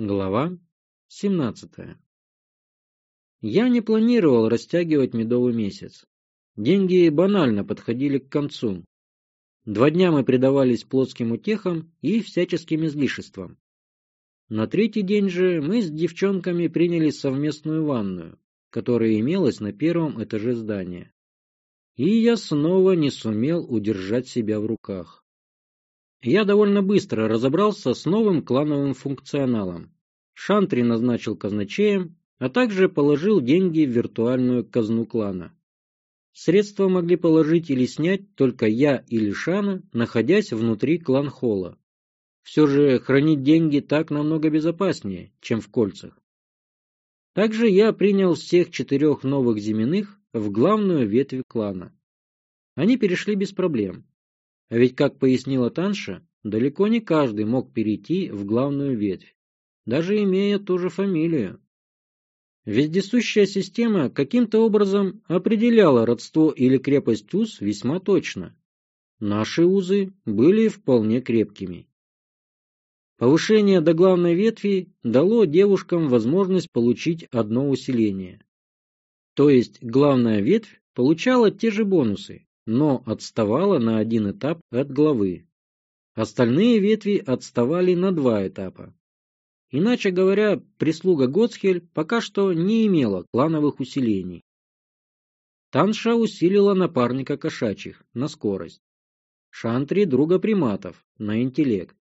Глава 17 Я не планировал растягивать медовый месяц. Деньги банально подходили к концу. Два дня мы предавались плотским утехам и всяческим излишествам. На третий день же мы с девчонками приняли совместную ванную, которая имелась на первом этаже здания. И я снова не сумел удержать себя в руках я довольно быстро разобрался с новым клановым функционалом. Шантри назначил казначеем, а также положил деньги в виртуальную казну клана. Средства могли положить или снять только я или Шана, находясь внутри клан-холла. Все же хранить деньги так намного безопаснее, чем в кольцах. Также я принял всех четырех новых земляных в главную ветвь клана. Они перешли без проблем. А ведь, как пояснила Танша, далеко не каждый мог перейти в главную ветвь, даже имея ту же фамилию. Вездесущая система каким-то образом определяла родство или крепость уз весьма точно. Наши узы были вполне крепкими. Повышение до главной ветви дало девушкам возможность получить одно усиление. То есть главная ветвь получала те же бонусы, но отставала на один этап от главы. Остальные ветви отставали на два этапа. Иначе говоря, прислуга Гоцхель пока что не имела клановых усилений. Танша усилила напарника кошачьих на скорость. Шантри – друга приматов на интеллект.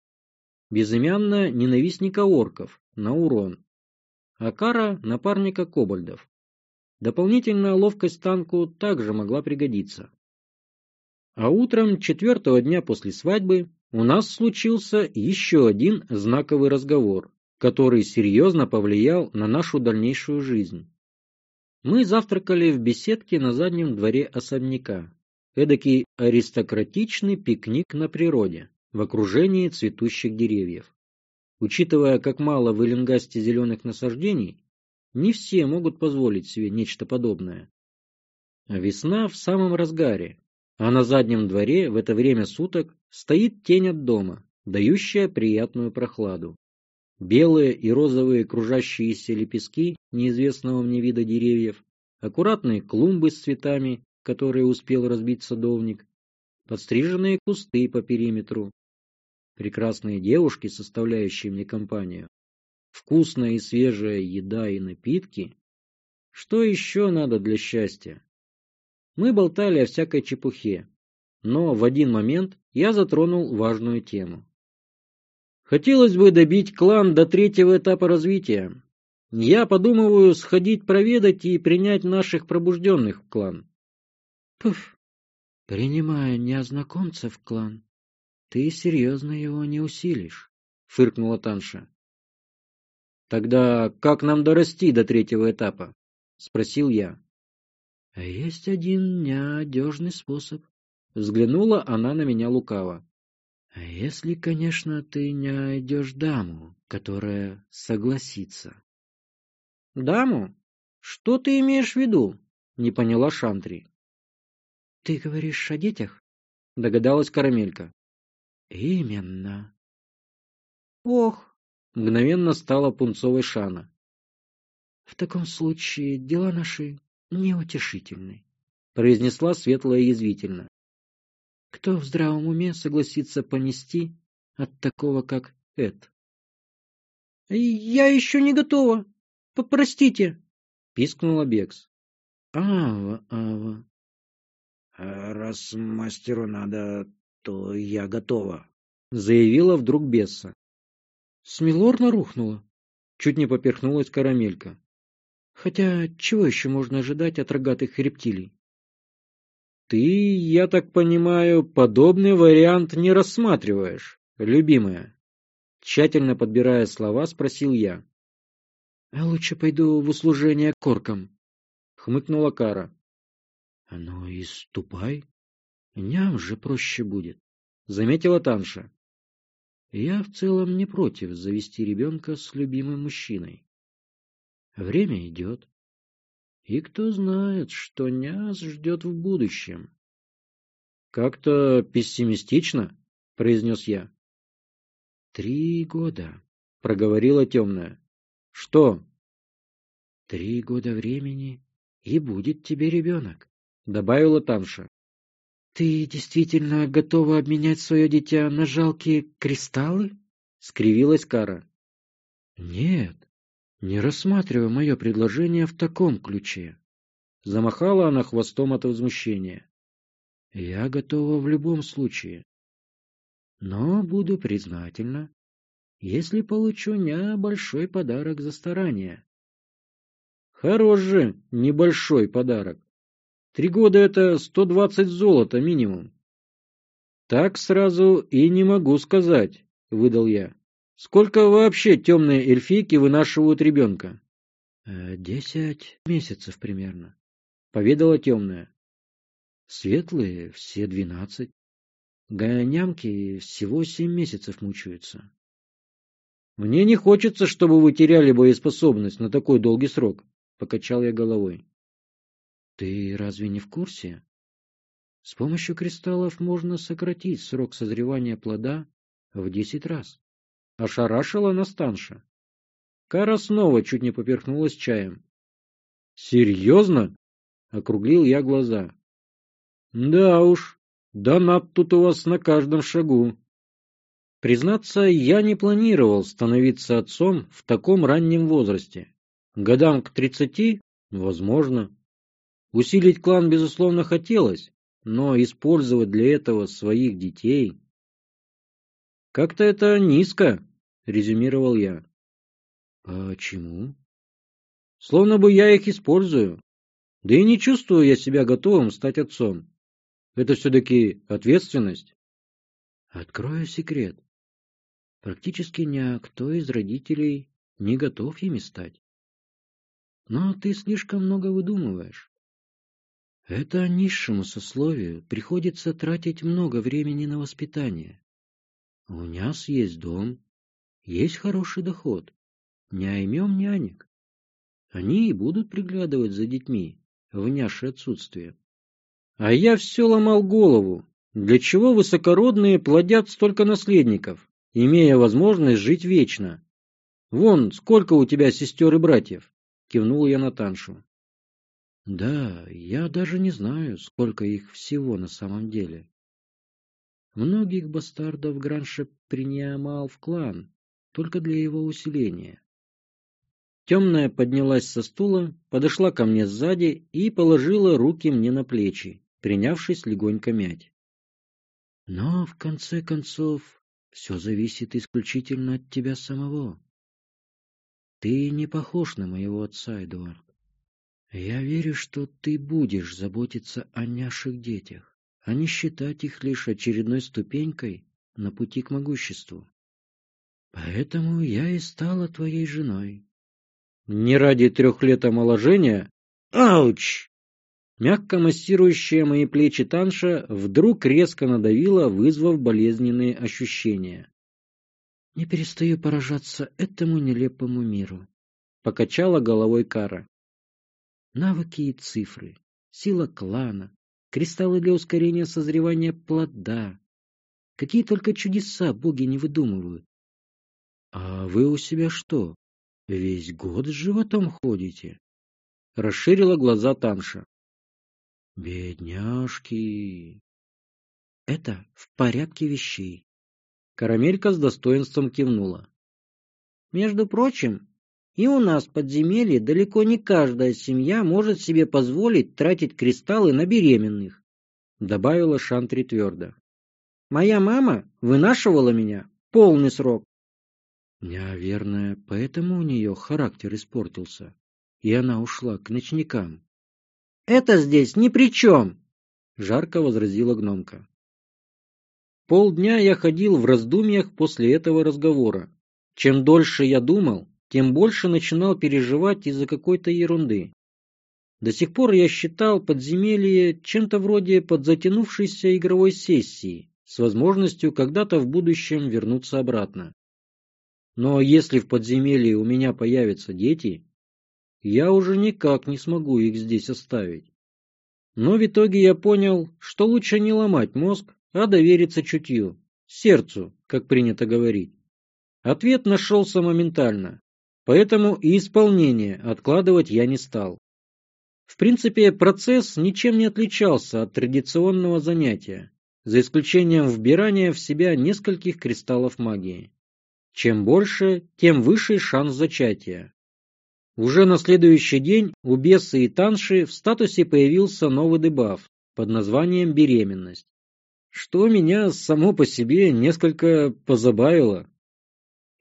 Безымянная – ненавистника орков на урон. Акара – напарника кобальдов. Дополнительная ловкость танку также могла пригодиться. А утром четвертого дня после свадьбы у нас случился еще один знаковый разговор, который серьезно повлиял на нашу дальнейшую жизнь. Мы завтракали в беседке на заднем дворе особняка. Эдакий аристократичный пикник на природе, в окружении цветущих деревьев. Учитывая, как мало в Эленгасте зеленых насаждений, не все могут позволить себе нечто подобное. А весна в самом разгаре, а на заднем дворе в это время суток стоит тень от дома, дающая приятную прохладу. Белые и розовые кружащиеся лепестки неизвестного мне вида деревьев, аккуратные клумбы с цветами, которые успел разбить садовник, подстриженные кусты по периметру, прекрасные девушки, составляющие мне компанию, вкусная и свежая еда и напитки. Что еще надо для счастья? Мы болтали о всякой чепухе, но в один момент я затронул важную тему. Хотелось бы добить клан до третьего этапа развития. Я подумываю сходить проведать и принять наших пробужденных в клан. Пуф, принимая незнакомца в клан, ты серьезно его не усилишь, фыркнула Танша. Тогда как нам дорасти до третьего этапа? Спросил я. Есть один неодежный способ. Взглянула она на меня лукаво. А если, конечно, ты не найдешь даму, которая согласится. Даму? Что ты имеешь в виду? Не поняла Шантри. Ты говоришь о детях? Догадалась Карамелька. Именно. Ох, мгновенно стала пунцовой Шана. В таком случае дела наши неутешительный, произнесла светлая язвительно. Кто в здравом уме согласится понести от такого, как Эд? — Я еще не готова. Попростите, — пискнула Бекс. — Ава, Ава. — Раз мастеру надо, то я готова, — заявила вдруг Бесса. Смелорна рухнула. Чуть не поперхнулась карамелька. Хотя чего еще можно ожидать от рогатых рептилий? Ты, я так понимаю, подобный вариант не рассматриваешь, любимая. Тщательно подбирая слова, спросил я. А лучше пойду в услужение коркам, хмыкнула Кара. А ну и ступай. Ням же проще будет, заметила Танша. Я в целом не против завести ребенка с любимым мужчиной. Время идет. И кто знает, что нас ждет в будущем. Как-то пессимистично, произнес я. Три года, проговорила темная. Что? Три года времени, и будет тебе ребенок, добавила Танша. Ты действительно готова обменять свое дитя на жалкие кристаллы? скривилась Кара. Нет, не рассматривай мое предложение в таком ключе. Замахала она хвостом от возмущения. Я готова в любом случае. Но буду признательна, если получу небольшой подарок за старание. Хорош же небольшой подарок. Три года — это сто двадцать золота минимум. Так сразу и не могу сказать, — выдал я. Сколько вообще темные эльфийки вынашивают ребенка? Э, — Десять месяцев примерно, — поведала темная. — Светлые — все двенадцать. Гонямки всего семь месяцев мучаются. — Мне не хочется, чтобы вы теряли боеспособность на такой долгий срок, — покачал я головой. — Ты разве не в курсе? С помощью кристаллов можно сократить срок созревания плода в десять раз. Ошарашила Настанша. Кара снова чуть не поперхнулась чаем. «Серьезно?» — округлил я глаза. «Да уж, донат тут у вас на каждом шагу». Признаться, я не планировал становиться отцом в таком раннем возрасте. Годам к тридцати — возможно. Усилить клан, безусловно, хотелось, но использовать для этого своих детей... Как-то это низко, резюмировал я. Почему? Словно бы я их использую. Да и не чувствую я себя готовым стать отцом. Это все-таки ответственность. Открою секрет. Практически никто из родителей не готов ими стать. Но ты слишком много выдумываешь. Это низшему сословию приходится тратить много времени на воспитание. У нас есть дом, есть хороший доход. Не аймем нянек. Они и будут приглядывать за детьми в наше отсутствие. А я все ломал голову. Для чего высокородные плодят столько наследников, имея возможность жить вечно? Вон, сколько у тебя сестер и братьев? Кивнул я на Таншу. Да, я даже не знаю, сколько их всего на самом деле. Многих бастардов Гранша принимал в клан, только для его усиления. Темная поднялась со стула, подошла ко мне сзади и положила руки мне на плечи, принявшись легонько мять. Но, в конце концов, все зависит исключительно от тебя самого. Ты не похож на моего отца, Эдуард. Я верю, что ты будешь заботиться о наших детях а не считать их лишь очередной ступенькой на пути к могуществу. Поэтому я и стала твоей женой. Не ради трех лет омоложения? Ауч! Мягко массирующая мои плечи Танша вдруг резко надавила, вызвав болезненные ощущения. Не перестаю поражаться этому нелепому миру. Покачала головой Кара. Навыки и цифры, сила клана, кристаллы для ускорения созревания плода. Какие только чудеса боги не выдумывают. А вы у себя что, весь год с животом ходите? Расширила глаза Танша. Бедняжки. Это в порядке вещей. Карамелька с достоинством кивнула. Между прочим, и у нас в подземелье далеко не каждая семья может себе позволить тратить кристаллы на беременных, — добавила Шантри твердо. Моя мама вынашивала меня полный срок. Наверное, поэтому у нее характер испортился, и она ушла к ночникам. — Это здесь ни при чем, — жарко возразила гномка. Полдня я ходил в раздумьях после этого разговора. Чем дольше я думал, тем больше начинал переживать из-за какой-то ерунды. До сих пор я считал подземелье чем-то вроде подзатянувшейся игровой сессии с возможностью когда-то в будущем вернуться обратно. Но если в подземелье у меня появятся дети, я уже никак не смогу их здесь оставить. Но в итоге я понял, что лучше не ломать мозг, а довериться чутью, сердцу, как принято говорить. Ответ нашелся моментально, поэтому и исполнение откладывать я не стал. В принципе, процесс ничем не отличался от традиционного занятия, за исключением вбирания в себя нескольких кристаллов магии. Чем больше, тем выше шанс зачатия. Уже на следующий день у Бесы и Танши в статусе появился новый дебаф под названием «беременность», что меня само по себе несколько позабавило.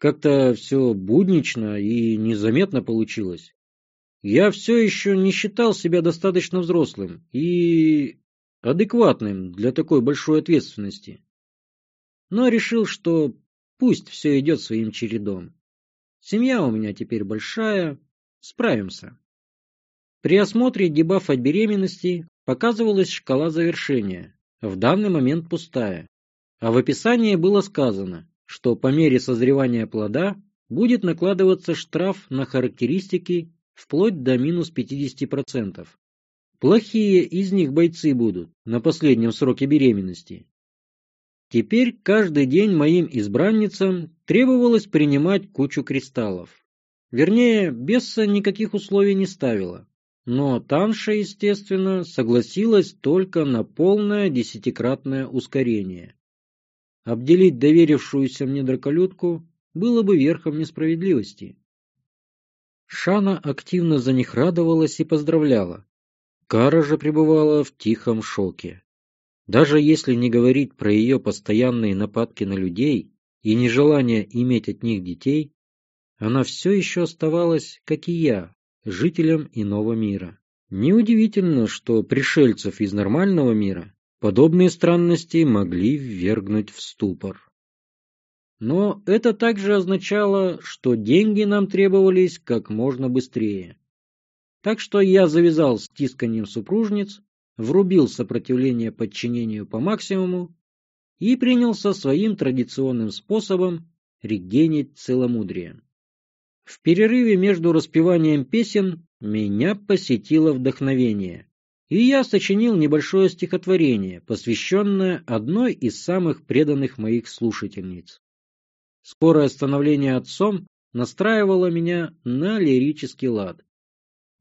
Как-то все буднично и незаметно получилось. Я все еще не считал себя достаточно взрослым и адекватным для такой большой ответственности. Но решил, что пусть все идет своим чередом. Семья у меня теперь большая, Справимся. При осмотре дебафа беременности показывалась шкала завершения, в данный момент пустая. А в описании было сказано, что по мере созревания плода будет накладываться штраф на характеристики вплоть до минус 50%. Плохие из них бойцы будут на последнем сроке беременности. Теперь каждый день моим избранницам требовалось принимать кучу кристаллов. Вернее, Бесса никаких условий не ставила. Но Танша, естественно, согласилась только на полное десятикратное ускорение. Обделить доверившуюся мне драколюдку было бы верхом несправедливости. Шана активно за них радовалась и поздравляла. Кара же пребывала в тихом шоке. Даже если не говорить про ее постоянные нападки на людей и нежелание иметь от них детей, она все еще оставалась, как и я, жителем иного мира. Неудивительно, что пришельцев из нормального мира подобные странности могли ввергнуть в ступор. Но это также означало, что деньги нам требовались как можно быстрее. Так что я завязал с тисканием супружниц, врубил сопротивление подчинению по максимуму и принялся своим традиционным способом регенить целомудрие. В перерыве между распеванием песен меня посетило вдохновение, и я сочинил небольшое стихотворение, посвященное одной из самых преданных моих слушательниц. Скорое становление отцом настраивало меня на лирический лад.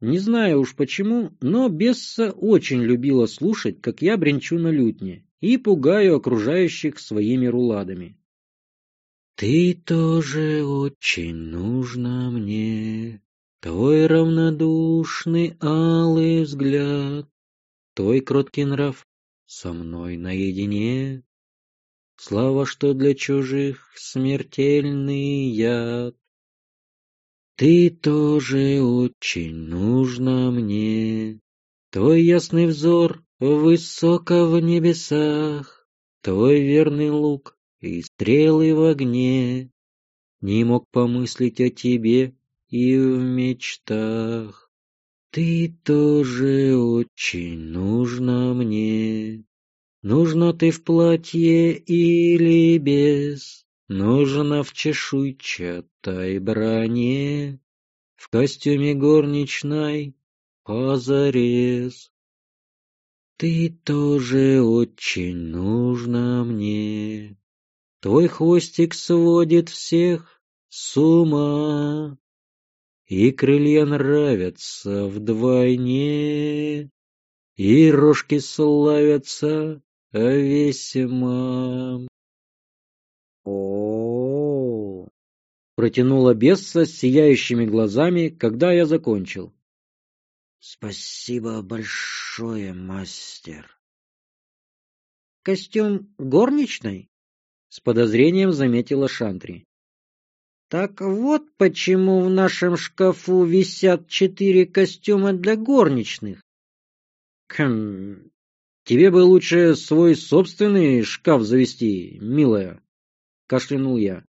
Не знаю уж почему, но Бесса очень любила слушать, как я бренчу на лютне и пугаю окружающих своими руладами. Ты тоже очень нужна мне, Твой равнодушный алый взгляд, Твой кроткий нрав со мной наедине, Слава, что для чужих смертельный яд. Ты тоже очень нужна мне, Твой ясный взор высоко в небесах, Твой верный лук и стрелы в огне, Не мог помыслить о тебе и в мечтах. Ты тоже очень нужна мне. Нужна ты в платье или без, Нужна в чешуйчатой броне, В костюме горничной позарез. Ты тоже очень нужна мне. Твой хвостик сводит всех с ума, И крылья нравятся вдвойне, И рожки славятся весьма. О, протянула Бесса с сияющими глазами, когда я закончил. Спасибо большое, мастер. Костюм горничной? С подозрением заметила Шантри. Так вот почему в нашем шкафу висят четыре костюма для горничных. Хм, тебе бы лучше свой собственный шкаф завести, милая, кашлянул я.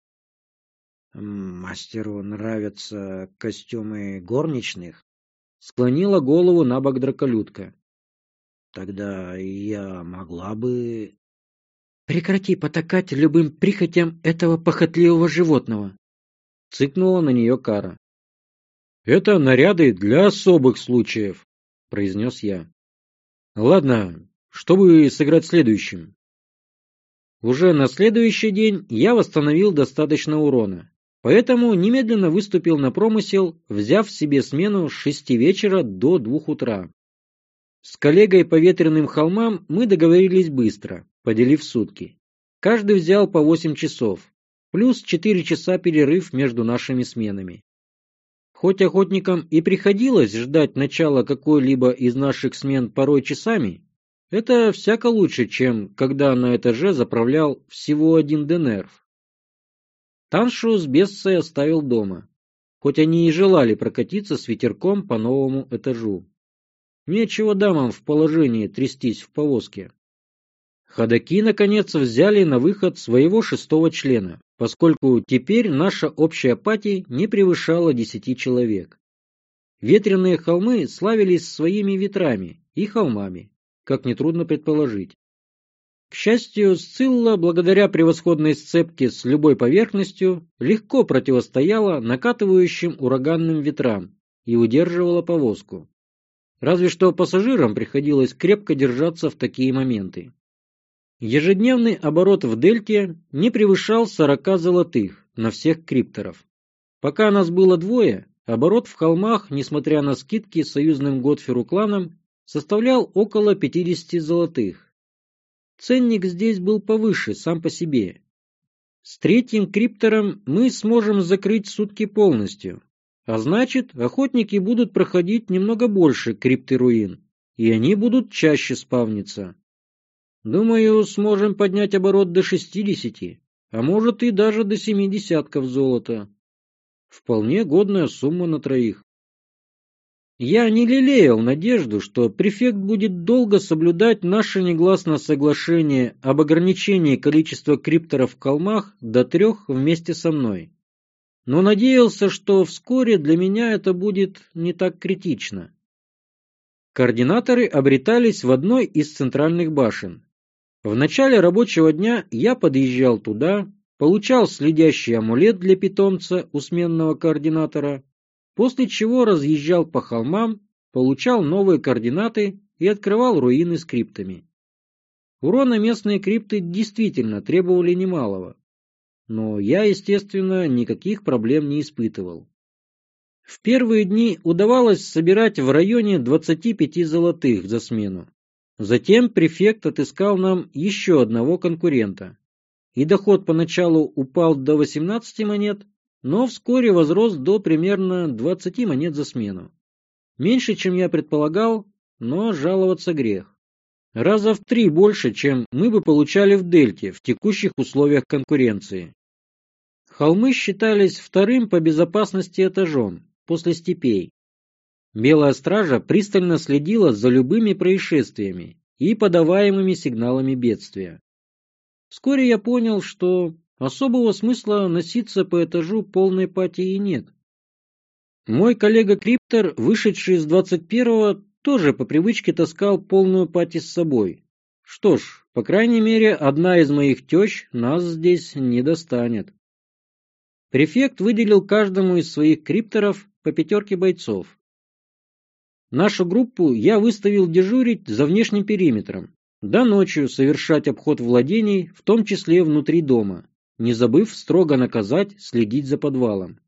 Мастеру нравятся костюмы горничных? Склонила голову на бок драколюдка. Тогда я могла бы... Прекрати потакать любым прихотям этого похотливого животного. Цыкнула на нее Кара. Это наряды для особых случаев, произнес я. Ладно, чтобы сыграть следующим. Уже на следующий день я восстановил достаточно урона Поэтому немедленно выступил на промысел, взяв себе смену с шести вечера до двух утра. С коллегой по ветреным холмам мы договорились быстро, поделив сутки. Каждый взял по восемь часов, плюс четыре часа перерыв между нашими сменами. Хоть охотникам и приходилось ждать начала какой-либо из наших смен порой часами, это всяко лучше, чем когда на этаже заправлял всего один Денерв. Таншу с Бессой оставил дома, хоть они и желали прокатиться с ветерком по новому этажу. Нечего дамам в положении трястись в повозке. Ходаки, наконец, взяли на выход своего шестого члена, поскольку теперь наша общая пати не превышала десяти человек. Ветреные холмы славились своими ветрами и холмами, как нетрудно предположить. К счастью, Сцилла, благодаря превосходной сцепке с любой поверхностью, легко противостояла накатывающим ураганным ветрам и удерживала повозку. Разве что пассажирам приходилось крепко держаться в такие моменты. Ежедневный оборот в дельте не превышал 40 золотых на всех крипторов. Пока нас было двое, оборот в холмах, несмотря на скидки союзным Готферу кланам, составлял около 50 золотых. Ценник здесь был повыше сам по себе. С третьим криптором мы сможем закрыть сутки полностью, а значит, охотники будут проходить немного больше крипты руин, и они будут чаще спавниться. Думаю, сможем поднять оборот до шестидесяти, а может и даже до семи десятков золота. Вполне годная сумма на троих. Я не лелеял надежду, что префект будет долго соблюдать наше негласное соглашение об ограничении количества крипторов в калмах до трех вместе со мной. Но надеялся, что вскоре для меня это будет не так критично. Координаторы обретались в одной из центральных башен, в начале рабочего дня я подъезжал туда, получал следящий амулет для питомца у сменного координатора, после чего разъезжал по холмам, получал новые координаты и открывал руины скриптами. Урона местные крипты действительно требовали немалого, но я, естественно, никаких проблем не испытывал. В первые дни удавалось собирать в районе 25 золотых за смену. Затем префект отыскал нам еще одного конкурента. И доход поначалу упал до 18 монет, но вскоре возрос до примерно 20 монет за смену. Меньше, чем я предполагал, но жаловаться грех. Раза в три больше, чем мы бы получали в Дельте в текущих условиях конкуренции. Холмы считались вторым по безопасности этажом, после степей. Белая стража пристально следила за любыми происшествиями и подаваемыми сигналами бедствия. Вскоре я понял, что особого смысла носиться по этажу полной патии нет. Мой коллега Криптор, вышедший из 21-го, тоже по привычке таскал полную пати с собой. Что ж, по крайней мере, одна из моих тещ нас здесь не достанет. Префект выделил каждому из своих крипторов по пятерке бойцов. Нашу группу я выставил дежурить за внешним периметром, да ночью совершать обход владений, в том числе внутри дома, не забыв строго наказать следить за подвалом.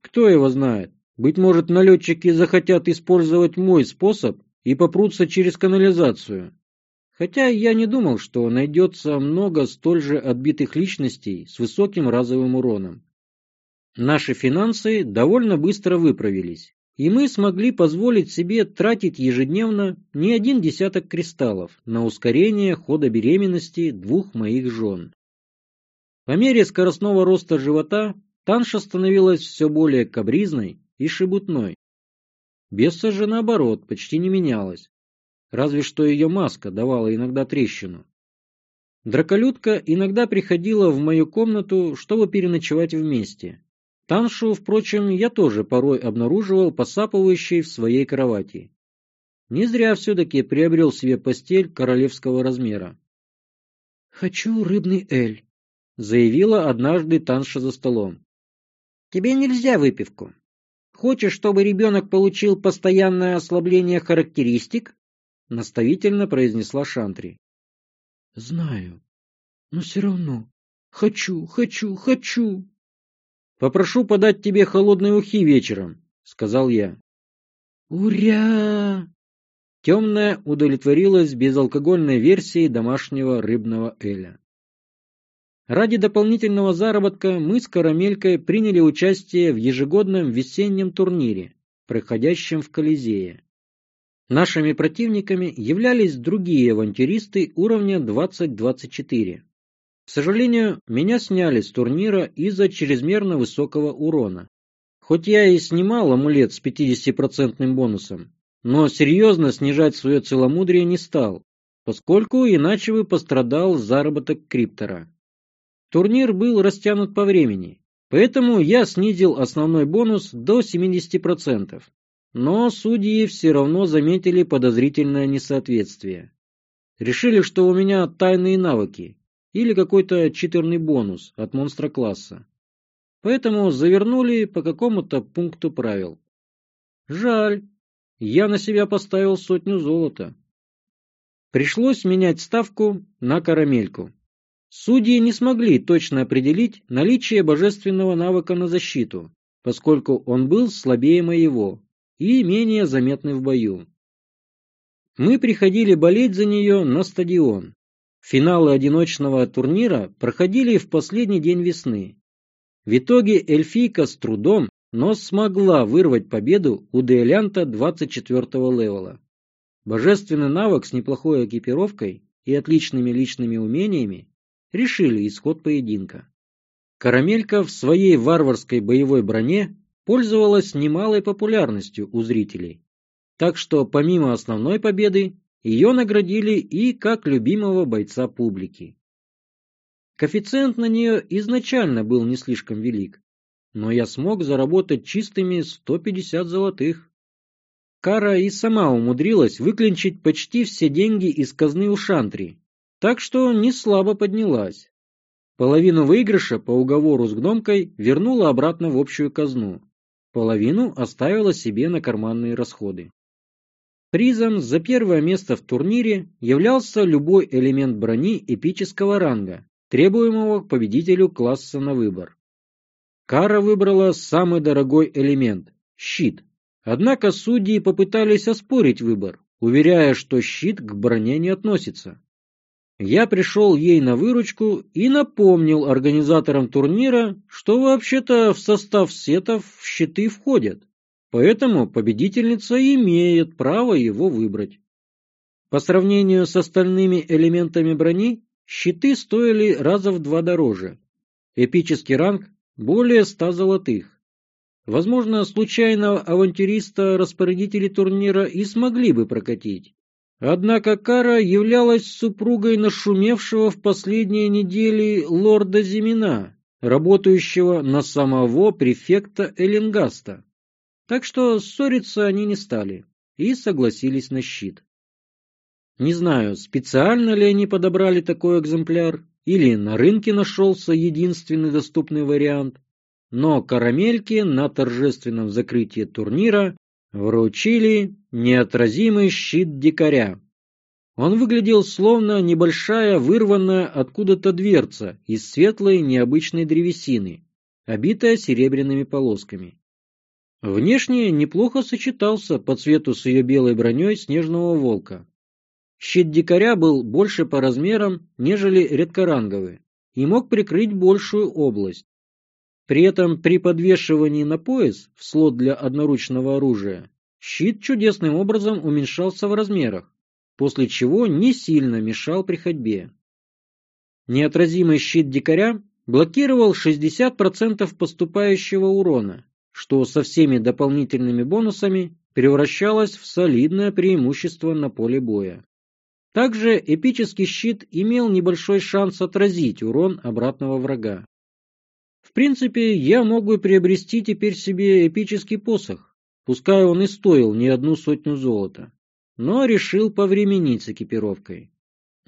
Кто его знает, быть может налетчики захотят использовать мой способ и попрутся через канализацию. Хотя я не думал, что найдется много столь же отбитых личностей с высоким разовым уроном. Наши финансы довольно быстро выправились, и мы смогли позволить себе тратить ежедневно не один десяток кристаллов на ускорение хода беременности двух моих жен. По мере скоростного роста живота Танша становилась все более кабризной и шебутной. Бесса же, наоборот, почти не менялась, разве что ее маска давала иногда трещину. Драколюдка иногда приходила в мою комнату, чтобы переночевать вместе, Таншу, впрочем, я тоже порой обнаруживал посапывающей в своей кровати. Не зря все-таки приобрел себе постель королевского размера. «Хочу рыбный эль», — заявила однажды Танша за столом. «Тебе нельзя выпивку. Хочешь, чтобы ребенок получил постоянное ослабление характеристик?» — наставительно произнесла Шантри. «Знаю, но все равно. Хочу, хочу, хочу!» Попрошу подать тебе холодные ухи вечером, сказал я. Уря! Темная удовлетворилась безалкогольной версией домашнего рыбного эля. Ради дополнительного заработка мы с Карамелькой приняли участие в ежегодном весеннем турнире, проходящем в Колизее. Нашими противниками являлись другие авантюристы уровня 20-24. К сожалению, меня сняли с турнира из-за чрезмерно высокого урона. Хоть я и снимал амулет с 50% бонусом, но серьезно снижать свое целомудрие не стал, поскольку иначе бы пострадал заработок криптора. Турнир был растянут по времени, поэтому я снизил основной бонус до 70%. Но судьи все равно заметили подозрительное несоответствие. Решили, что у меня тайные навыки или какой-то читерный бонус от монстра класса. Поэтому завернули по какому-то пункту правил. Жаль, я на себя поставил сотню золота. Пришлось менять ставку на карамельку. Судьи не смогли точно определить наличие божественного навыка на защиту, поскольку он был слабее моего, и менее заметны в бою. Мы приходили болеть за нее на стадион. Финалы одиночного турнира проходили в последний день весны. В итоге эльфийка с трудом, но смогла вырвать победу у дуэлянта 24 левела. Божественный навык с неплохой экипировкой и отличными личными умениями решили исход поединка. Карамелька в своей варварской боевой броне пользовалась немалой популярностью у зрителей. Так что помимо основной победы, ее наградили и как любимого бойца публики. Коэффициент на нее изначально был не слишком велик, но я смог заработать чистыми 150 золотых. Кара и сама умудрилась выклинчить почти все деньги из казны у Шантри, так что не слабо поднялась. Половину выигрыша по уговору с гномкой вернула обратно в общую казну, Половину оставила себе на карманные расходы. Призом за первое место в турнире являлся любой элемент брони эпического ранга, требуемого победителю класса на выбор. Кара выбрала самый дорогой элемент – щит. Однако судьи попытались оспорить выбор, уверяя, что щит к броне не относится. Я пришел ей на выручку и напомнил организаторам турнира, что вообще-то в состав сетов щиты входят, поэтому победительница имеет право его выбрать. По сравнению с остальными элементами брони, щиты стоили раза в два дороже. Эпический ранг более ста золотых. Возможно, случайно авантюриста распорядители турнира и смогли бы прокатить. Однако Кара являлась супругой нашумевшего в последние недели лорда Зимина, работающего на самого префекта Эллингаста. Так что ссориться они не стали и согласились на щит. Не знаю, специально ли они подобрали такой экземпляр, или на рынке нашелся единственный доступный вариант, но карамельки на торжественном закрытии турнира вручили неотразимый щит дикаря. Он выглядел словно небольшая вырванная откуда-то дверца из светлой необычной древесины, обитая серебряными полосками. Внешне неплохо сочетался по цвету с ее белой броней снежного волка. Щит дикаря был больше по размерам, нежели редкоранговый, и мог прикрыть большую область. При этом при подвешивании на пояс в слот для одноручного оружия щит чудесным образом уменьшался в размерах, после чего не сильно мешал при ходьбе. Неотразимый щит дикаря блокировал 60% поступающего урона, что со всеми дополнительными бонусами превращалось в солидное преимущество на поле боя. Также эпический щит имел небольшой шанс отразить урон обратного врага. В принципе, я мог бы приобрести теперь себе эпический посох, пускай он и стоил не одну сотню золота, но решил повременить с экипировкой.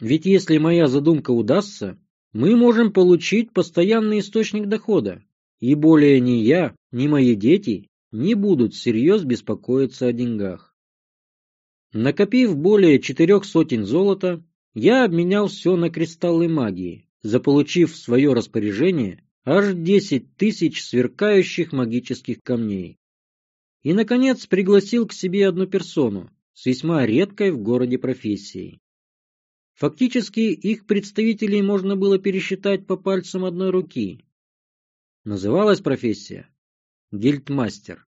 Ведь если моя задумка удастся, мы можем получить постоянный источник дохода, и более ни я, ни мои дети не будут всерьез беспокоиться о деньгах. Накопив более четырех сотен золота, я обменял все на кристаллы магии, заполучив в свое распоряжение аж десять тысяч сверкающих магических камней. И, наконец, пригласил к себе одну персону с весьма редкой в городе профессией. Фактически их представителей можно было пересчитать по пальцам одной руки. Называлась профессия гильдмастер.